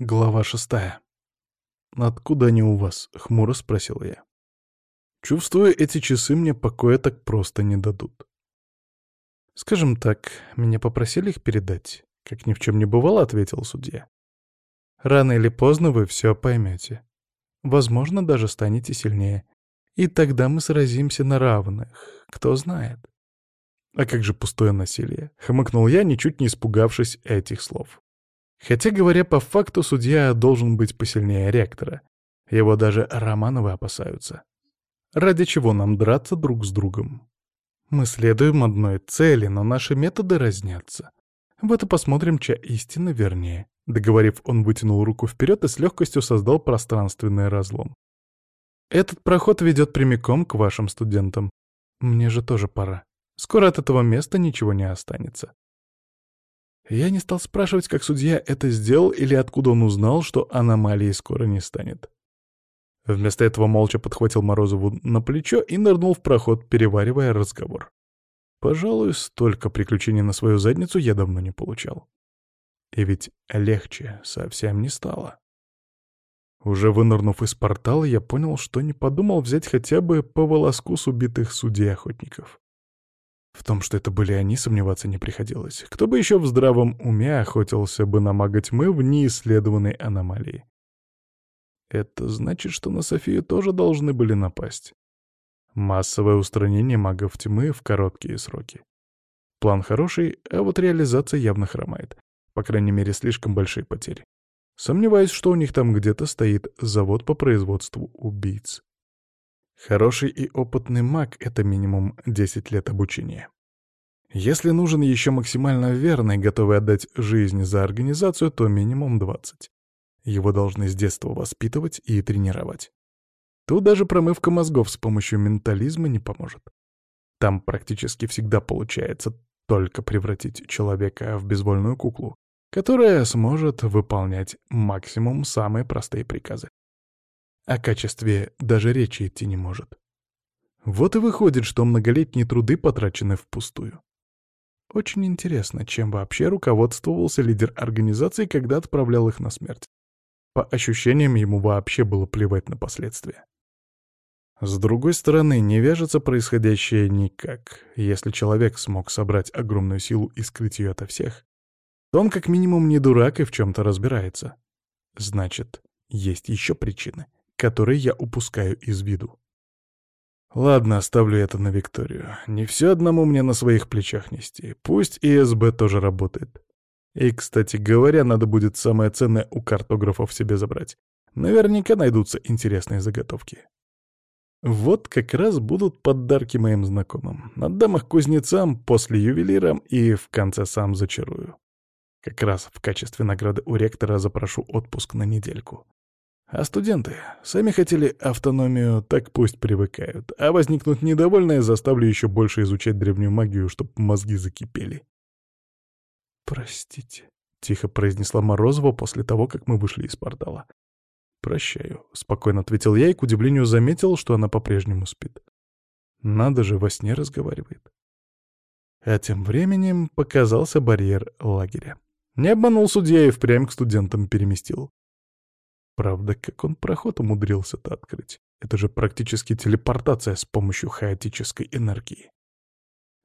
Глава шестая. «Откуда они у вас?» — хмуро спросил я. Чувствую, эти часы мне покоя так просто не дадут. «Скажем так, меня попросили их передать», — как ни в чем не бывало, — ответил судья. «Рано или поздно вы все поймете. Возможно, даже станете сильнее. И тогда мы сразимся на равных, кто знает». «А как же пустое насилие?» — хмыкнул я, ничуть не испугавшись этих слов. Хотя, говоря по факту, судья должен быть посильнее ректора. Его даже Романовы опасаются. Ради чего нам драться друг с другом? Мы следуем одной цели, но наши методы разнятся. В это посмотрим, чья истина вернее. Договорив, он вытянул руку вперед и с легкостью создал пространственный разлом. Этот проход ведет прямиком к вашим студентам. Мне же тоже пора. Скоро от этого места ничего не останется. Я не стал спрашивать, как судья это сделал или откуда он узнал, что аномалии скоро не станет. Вместо этого молча подхватил Морозову на плечо и нырнул в проход, переваривая разговор. Пожалуй, столько приключений на свою задницу я давно не получал. И ведь легче совсем не стало. Уже вынырнув из портала, я понял, что не подумал взять хотя бы по волоску с убитых судей-охотников. В том, что это были они, сомневаться не приходилось. Кто бы еще в здравом уме охотился бы на мага тьмы в неисследованной аномалии? Это значит, что на Софию тоже должны были напасть. Массовое устранение магов тьмы в короткие сроки. План хороший, а вот реализация явно хромает. По крайней мере, слишком большие потери. Сомневаюсь, что у них там где-то стоит завод по производству убийц. Хороший и опытный маг — это минимум 10 лет обучения. Если нужен еще максимально верный, готовый отдать жизнь за организацию, то минимум 20. Его должны с детства воспитывать и тренировать. Тут даже промывка мозгов с помощью ментализма не поможет. Там практически всегда получается только превратить человека в безвольную куклу, которая сможет выполнять максимум самые простые приказы. О качестве даже речи идти не может. Вот и выходит, что многолетние труды потрачены впустую. Очень интересно, чем вообще руководствовался лидер организации, когда отправлял их на смерть. По ощущениям, ему вообще было плевать на последствия. С другой стороны, не вяжется происходящее никак. Если человек смог собрать огромную силу и скрыть ее ото всех, то он как минимум не дурак и в чем-то разбирается. Значит, есть еще причины — который я упускаю из виду. Ладно, оставлю это на Викторию. Не все одному мне на своих плечах нести. Пусть ИСБ тоже работает. И, кстати говоря, надо будет самое ценное у картографов себе забрать. Наверняка найдутся интересные заготовки. Вот как раз будут подарки моим знакомым. Отдам их кузнецам, после ювелирам и в конце сам зачарую. Как раз в качестве награды у ректора запрошу отпуск на недельку. А студенты сами хотели автономию, так пусть привыкают. А возникнут недовольные, заставлю еще больше изучать древнюю магию, чтобы мозги закипели. «Простите», — тихо произнесла Морозова после того, как мы вышли из портала. «Прощаю», — спокойно ответил я и, к удивлению, заметил, что она по-прежнему спит. Надо же, во сне разговаривает. А тем временем показался барьер лагеря. Не обманул судья и впрямь к студентам переместил. Правда, как он проход умудрился-то открыть? Это же практически телепортация с помощью хаотической энергии.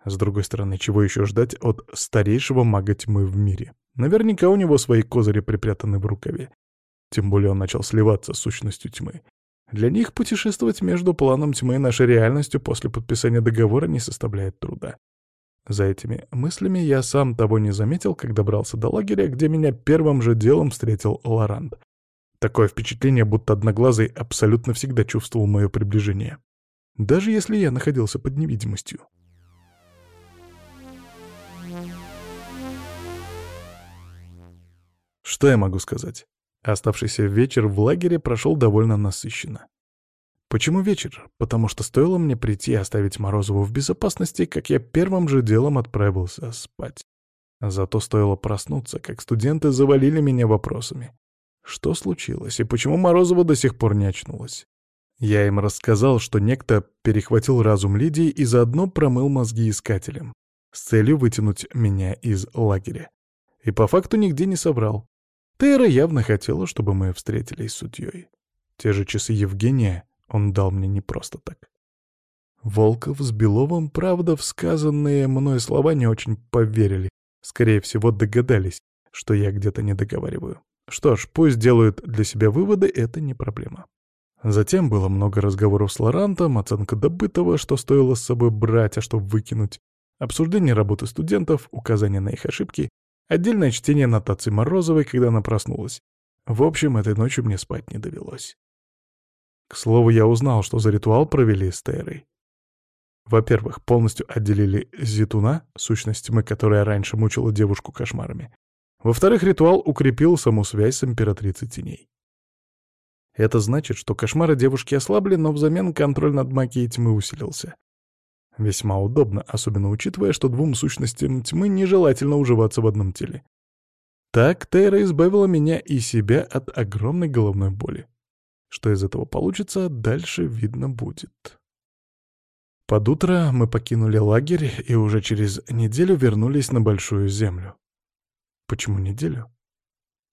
С другой стороны, чего еще ждать от старейшего мага тьмы в мире? Наверняка у него свои козыри припрятаны в рукаве. Тем более он начал сливаться с сущностью тьмы. Для них путешествовать между планом тьмы и нашей реальностью после подписания договора не составляет труда. За этими мыслями я сам того не заметил, как добрался до лагеря, где меня первым же делом встретил Лоранд. Такое впечатление, будто Одноглазый абсолютно всегда чувствовал мое приближение. Даже если я находился под невидимостью. Что я могу сказать? Оставшийся вечер в лагере прошел довольно насыщенно. Почему вечер? Потому что стоило мне прийти и оставить Морозову в безопасности, как я первым же делом отправился спать. Зато стоило проснуться, как студенты завалили меня вопросами. Что случилось и почему Морозова до сих пор не очнулась? Я им рассказал, что некто перехватил разум Лидии и заодно промыл мозги искателям с целью вытянуть меня из лагеря. И по факту нигде не соврал. Тейра явно хотела, чтобы мы встретились с судьей. Те же часы Евгения он дал мне не просто так. Волков с Беловым, правда, в сказанные мной слова не очень поверили. Скорее всего, догадались, что я где-то не договариваю. Что ж, пусть делают для себя выводы, это не проблема. Затем было много разговоров с Лорантом, оценка добытого, что стоило с собой брать, а что выкинуть, обсуждение работы студентов, указания на их ошибки, отдельное чтение нотаций Морозовой, когда она проснулась. В общем, этой ночью мне спать не довелось. К слову, я узнал, что за ритуал провели с Терой. Во-первых, полностью отделили Зитуна, сущность тьмы, которая раньше мучила девушку кошмарами. Во-вторых, ритуал укрепил саму связь с императрицей теней. Это значит, что кошмары девушки ослабли, но взамен контроль над магией тьмы усилился. Весьма удобно, особенно учитывая, что двум сущностям тьмы нежелательно уживаться в одном теле. Так Тейра избавила меня и себя от огромной головной боли. Что из этого получится, дальше видно будет. Под утро мы покинули лагерь и уже через неделю вернулись на Большую Землю. Почему неделю?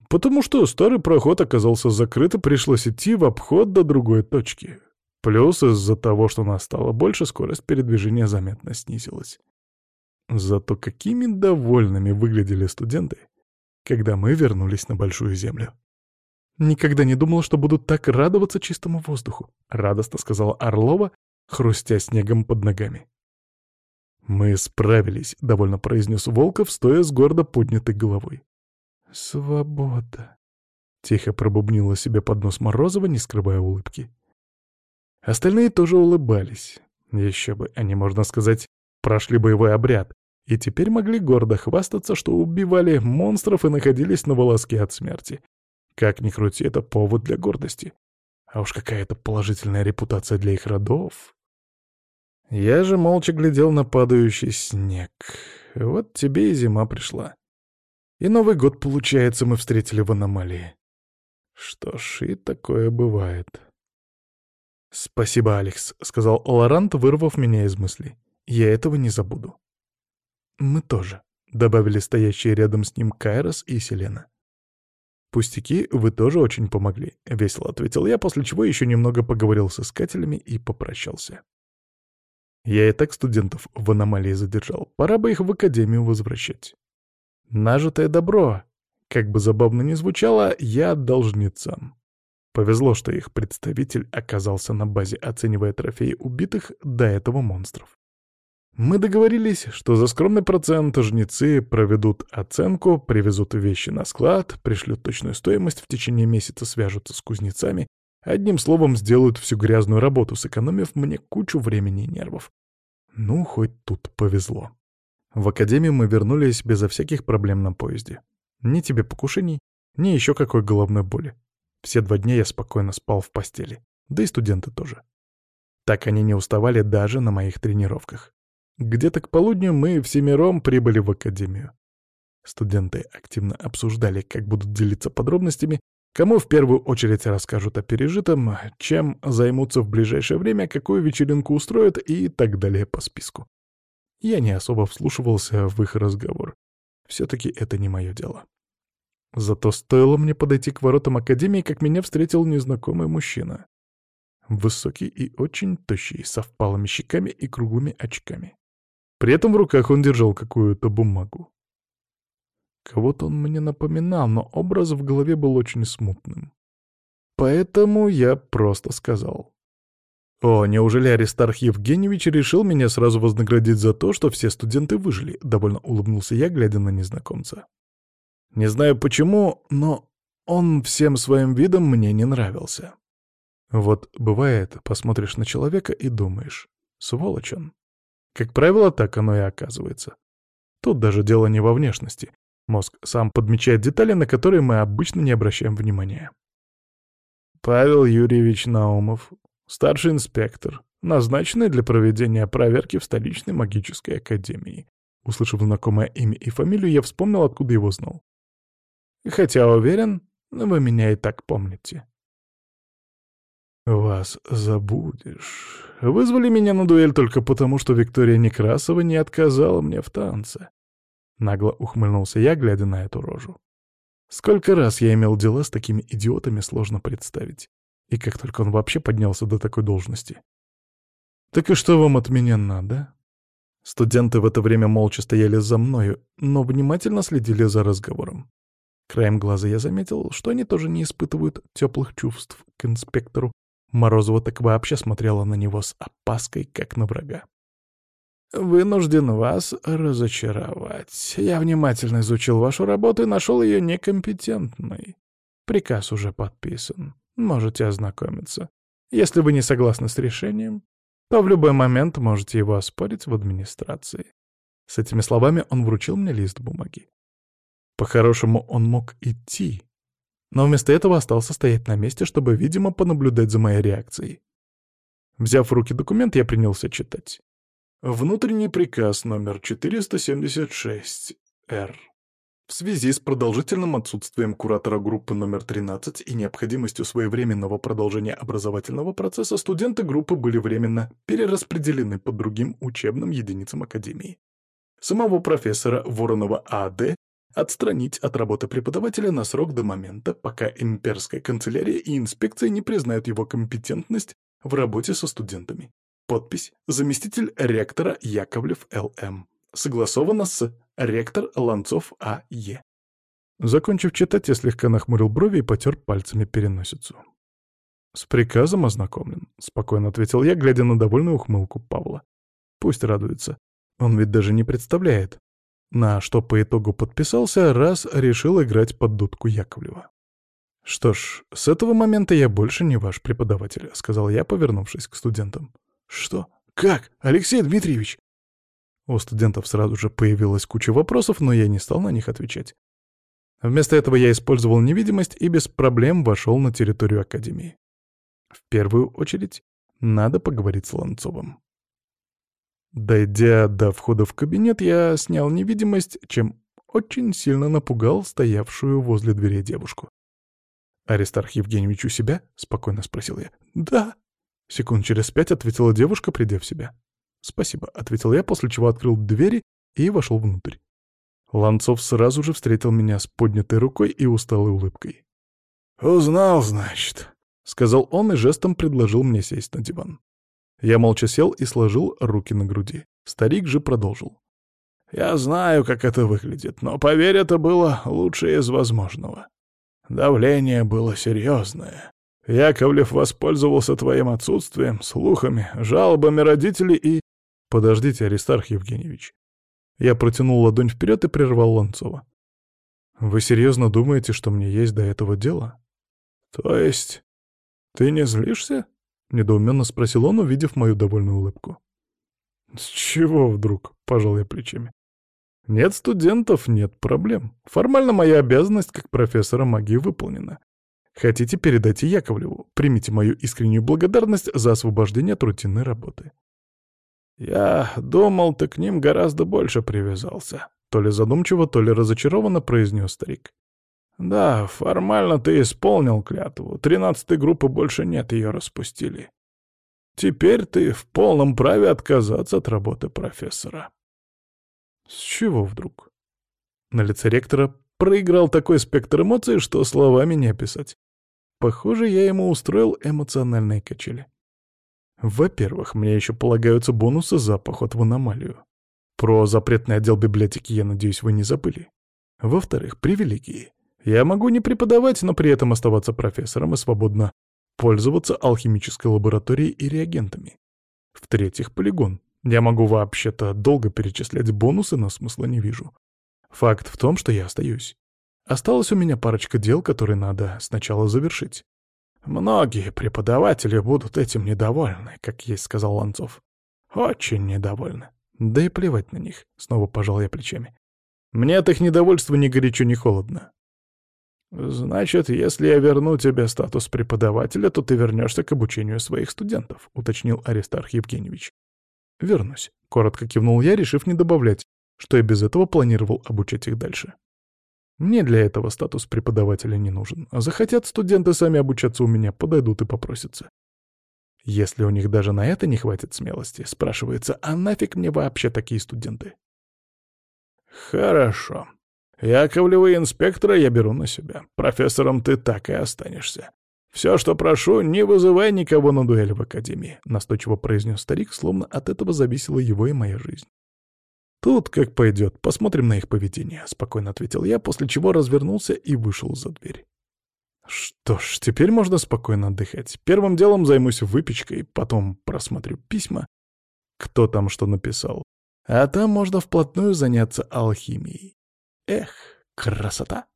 Потому что старый проход оказался закрыт и пришлось идти в обход до другой точки. Плюс из-за того, что нас стало больше, скорость передвижения заметно снизилась. Зато какими довольными выглядели студенты, когда мы вернулись на Большую Землю. «Никогда не думал, что будут так радоваться чистому воздуху», — радостно сказала Орлова, хрустя снегом под ногами. «Мы справились», — довольно произнес Волков, стоя с гордо поднятой головой. «Свобода», — тихо пробубнила себе под нос Морозова, не скрывая улыбки. Остальные тоже улыбались. Еще бы, они, можно сказать, прошли боевой обряд, и теперь могли гордо хвастаться, что убивали монстров и находились на волоске от смерти. Как ни крути, это повод для гордости. А уж какая-то положительная репутация для их родов. Я же молча глядел на падающий снег. Вот тебе и зима пришла. И Новый год, получается, мы встретили в аномалии. Что ж, и такое бывает. «Спасибо, Алекс», — сказал Лорант, вырвав меня из мыслей. «Я этого не забуду». «Мы тоже», — добавили стоящие рядом с ним Кайрос и Селена. «Пустяки, вы тоже очень помогли», — весело ответил я, после чего еще немного поговорил с искателями и попрощался. Я и так студентов в аномалии задержал, пора бы их в академию возвращать. Нажитое добро, как бы забавно ни звучало, я отдал жнецам. Повезло, что их представитель оказался на базе, оценивая трофеи убитых до этого монстров. Мы договорились, что за скромный процент жнецы проведут оценку, привезут вещи на склад, пришлют точную стоимость, в течение месяца свяжутся с кузнецами, одним словом сделают всю грязную работу, сэкономив мне кучу времени и нервов. Ну, хоть тут повезло. В академию мы вернулись безо всяких проблем на поезде. Ни тебе покушений, ни еще какой головной боли. Все два дня я спокойно спал в постели, да и студенты тоже. Так они не уставали даже на моих тренировках. Где-то к полудню мы всемиром прибыли в академию. Студенты активно обсуждали, как будут делиться подробностями, кому в первую очередь расскажут о пережитом, чем займутся в ближайшее время, какую вечеринку устроят и так далее по списку. Я не особо вслушивался в их разговор. Все-таки это не мое дело. Зато стоило мне подойти к воротам Академии, как меня встретил незнакомый мужчина. Высокий и очень тощий, со впалыми щеками и круглыми очками. При этом в руках он держал какую-то бумагу. Кого-то он мне напоминал, но образ в голове был очень смутным. Поэтому я просто сказал. «О, неужели Аристарх Евгеньевич решил меня сразу вознаградить за то, что все студенты выжили?» — довольно улыбнулся я, глядя на незнакомца. Не знаю почему, но он всем своим видом мне не нравился. Вот бывает, посмотришь на человека и думаешь, сволочь он. Как правило, так оно и оказывается. Тут даже дело не во внешности. Мозг сам подмечает детали, на которые мы обычно не обращаем внимания. Павел Юрьевич Наумов, старший инспектор, назначенный для проведения проверки в столичной магической академии. Услышав знакомое имя и фамилию, я вспомнил, откуда его знал. Хотя уверен, вы меня и так помните. «Вас забудешь. Вызвали меня на дуэль только потому, что Виктория Некрасова не отказала мне в танце». Нагло ухмыльнулся я, глядя на эту рожу. Сколько раз я имел дела с такими идиотами, сложно представить. И как только он вообще поднялся до такой должности. «Так и что вам от меня надо?» Студенты в это время молча стояли за мною, но внимательно следили за разговором. Краем глаза я заметил, что они тоже не испытывают теплых чувств к инспектору. Морозова так вообще смотрела на него с опаской, как на врага. «Вынужден вас разочаровать. Я внимательно изучил вашу работу и нашел ее некомпетентной. Приказ уже подписан. Можете ознакомиться. Если вы не согласны с решением, то в любой момент можете его оспорить в администрации». С этими словами он вручил мне лист бумаги. По-хорошему, он мог идти, но вместо этого остался стоять на месте, чтобы, видимо, понаблюдать за моей реакцией. Взяв в руки документ, я принялся читать. Внутренний приказ номер 476-Р. В связи с продолжительным отсутствием куратора группы номер 13 и необходимостью своевременного продолжения образовательного процесса, студенты группы были временно перераспределены по другим учебным единицам Академии. Самого профессора Воронова А.Д. отстранить от работы преподавателя на срок до момента, пока имперская канцелярия и инспекция не признают его компетентность в работе со студентами. Подпись «Заместитель ректора Яковлев Л.М.» Согласовано с ректор Ланцов А.Е. Закончив читать, я слегка нахмурил брови и потер пальцами переносицу. «С приказом ознакомлен», — спокойно ответил я, глядя на довольную ухмылку Павла. «Пусть радуется. Он ведь даже не представляет, на что по итогу подписался, раз решил играть под дудку Яковлева. «Что ж, с этого момента я больше не ваш преподаватель», — сказал я, повернувшись к студентам. «Что? Как? Алексей Дмитриевич?» У студентов сразу же появилась куча вопросов, но я не стал на них отвечать. Вместо этого я использовал невидимость и без проблем вошел на территорию Академии. В первую очередь, надо поговорить с Ланцовым. Дойдя до входа в кабинет, я снял невидимость, чем очень сильно напугал стоявшую возле двери девушку. «Аристарх Евгеньевич у себя?» — спокойно спросил я. «Да», Секунд через пять ответила девушка, придя в себя. «Спасибо», — ответил я, после чего открыл двери и вошел внутрь. Ланцов сразу же встретил меня с поднятой рукой и усталой улыбкой. «Узнал, значит», — сказал он и жестом предложил мне сесть на диван. Я молча сел и сложил руки на груди. Старик же продолжил. «Я знаю, как это выглядит, но, поверь, это было лучшее из возможного. Давление было серьезное. Яковлев воспользовался твоим отсутствием, слухами, жалобами родителей и... Подождите, Аристарх Евгеньевич. Я протянул ладонь вперед и прервал Ланцова. Вы серьезно думаете, что мне есть до этого дело? То есть... Ты не злишься? Недоуменно спросил он, увидев мою довольную улыбку. С чего вдруг? Пожал я плечами. Нет студентов, нет проблем. Формально моя обязанность как профессора магии выполнена. Хотите, передайте Яковлеву. Примите мою искреннюю благодарность за освобождение от рутинной работы. Я думал, ты к ним гораздо больше привязался. То ли задумчиво, то ли разочарованно произнес старик. Да, формально ты исполнил клятву. Тринадцатой группы больше нет, ее распустили. Теперь ты в полном праве отказаться от работы профессора. С чего вдруг? На лице ректора проиграл такой спектр эмоций, что словами не описать. Похоже, я ему устроил эмоциональные качели. Во-первых, мне еще полагаются бонусы за поход в аномалию. Про запретный отдел библиотеки, я надеюсь, вы не забыли. Во-вторых, привилегии. Я могу не преподавать, но при этом оставаться профессором и свободно пользоваться алхимической лабораторией и реагентами. В-третьих, полигон. Я могу вообще-то долго перечислять бонусы, но смысла не вижу. Факт в том, что я остаюсь. Осталась у меня парочка дел, которые надо сначала завершить. Многие преподаватели будут этим недовольны, как есть сказал Ланцов. Очень недовольны. Да и плевать на них, снова пожал я плечами. Мне от их недовольства ни горячо, ни холодно. «Значит, если я верну тебе статус преподавателя, то ты вернешься к обучению своих студентов», — уточнил Аристарх Евгеньевич. «Вернусь», — коротко кивнул я, решив не добавлять, что я без этого планировал обучать их дальше. Мне для этого статус преподавателя не нужен. А захотят студенты сами обучаться у меня, подойдут и попросятся. Если у них даже на это не хватит смелости, спрашивается, а нафиг мне вообще такие студенты? Хорошо. Яковлева инспектора я беру на себя. Профессором ты так и останешься. Все, что прошу, не вызывай никого на дуэль в академии», — настойчиво произнес старик, словно от этого зависела его и моя жизнь. «Тут как пойдет, посмотрим на их поведение», — спокойно ответил я, после чего развернулся и вышел за дверь. Что ж, теперь можно спокойно отдыхать. Первым делом займусь выпечкой, потом просмотрю письма. Кто там что написал? А там можно вплотную заняться алхимией. Эх, красота!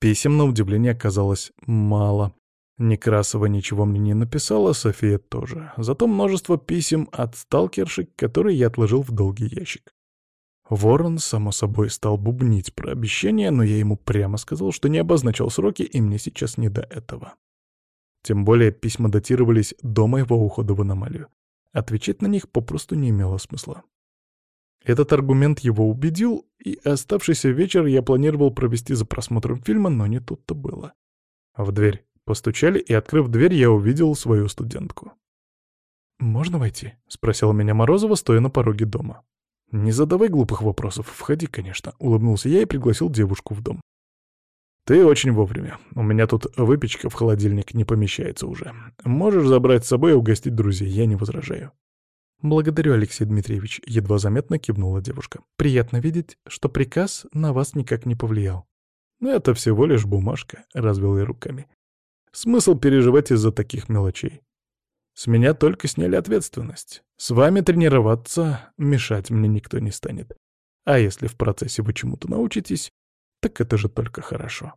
Писем, на удивление, оказалось мало. Некрасова ничего мне не написала, София тоже. Зато множество писем от сталкершек, которые я отложил в долгий ящик. Ворон, само собой, стал бубнить про обещание, но я ему прямо сказал, что не обозначал сроки, и мне сейчас не до этого. Тем более письма датировались до моего ухода в аномалию. Отвечать на них попросту не имело смысла. Этот аргумент его убедил, и оставшийся вечер я планировал провести за просмотром фильма, но не тут-то было. В дверь постучали, и, открыв дверь, я увидел свою студентку. «Можно войти?» — спросила меня Морозова, стоя на пороге дома. «Не задавай глупых вопросов, входи, конечно», — улыбнулся я и пригласил девушку в дом. «Ты очень вовремя. У меня тут выпечка в холодильник не помещается уже. Можешь забрать с собой и угостить друзей, я не возражаю». «Благодарю, Алексей Дмитриевич», — едва заметно кивнула девушка. «Приятно видеть, что приказ на вас никак не повлиял». «Это всего лишь бумажка», — развел я руками. «Смысл переживать из-за таких мелочей? С меня только сняли ответственность. С вами тренироваться мешать мне никто не станет. А если в процессе вы чему-то научитесь, так это же только хорошо.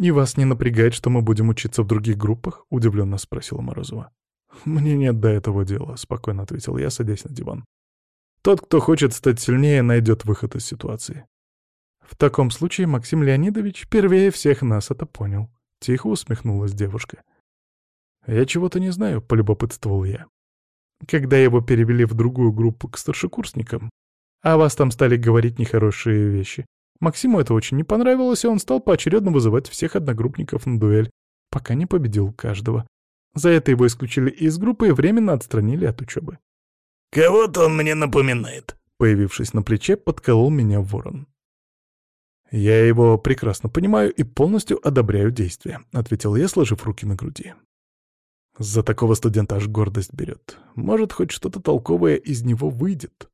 «И вас не напрягает, что мы будем учиться в других группах?» — удивленно спросила Морозова. «Мне нет до этого дела», — спокойно ответил я, садясь на диван. «Тот, кто хочет стать сильнее, найдет выход из ситуации». «В таком случае Максим Леонидович первее всех нас это понял», — тихо усмехнулась девушка. «Я чего-то не знаю», — полюбопытствовал я. Когда его перевели в другую группу к старшекурсникам, а вас там стали говорить нехорошие вещи, Максиму это очень не понравилось, и он стал поочередно вызывать всех одногруппников на дуэль, пока не победил каждого. За это его исключили из группы и временно отстранили от учебы. «Кого-то он мне напоминает», — появившись на плече, подколол меня ворон. «Я его прекрасно понимаю и полностью одобряю действия», — ответил я, сложив руки на груди. За такого студента аж гордость берет. Может, хоть что-то толковое из него выйдет.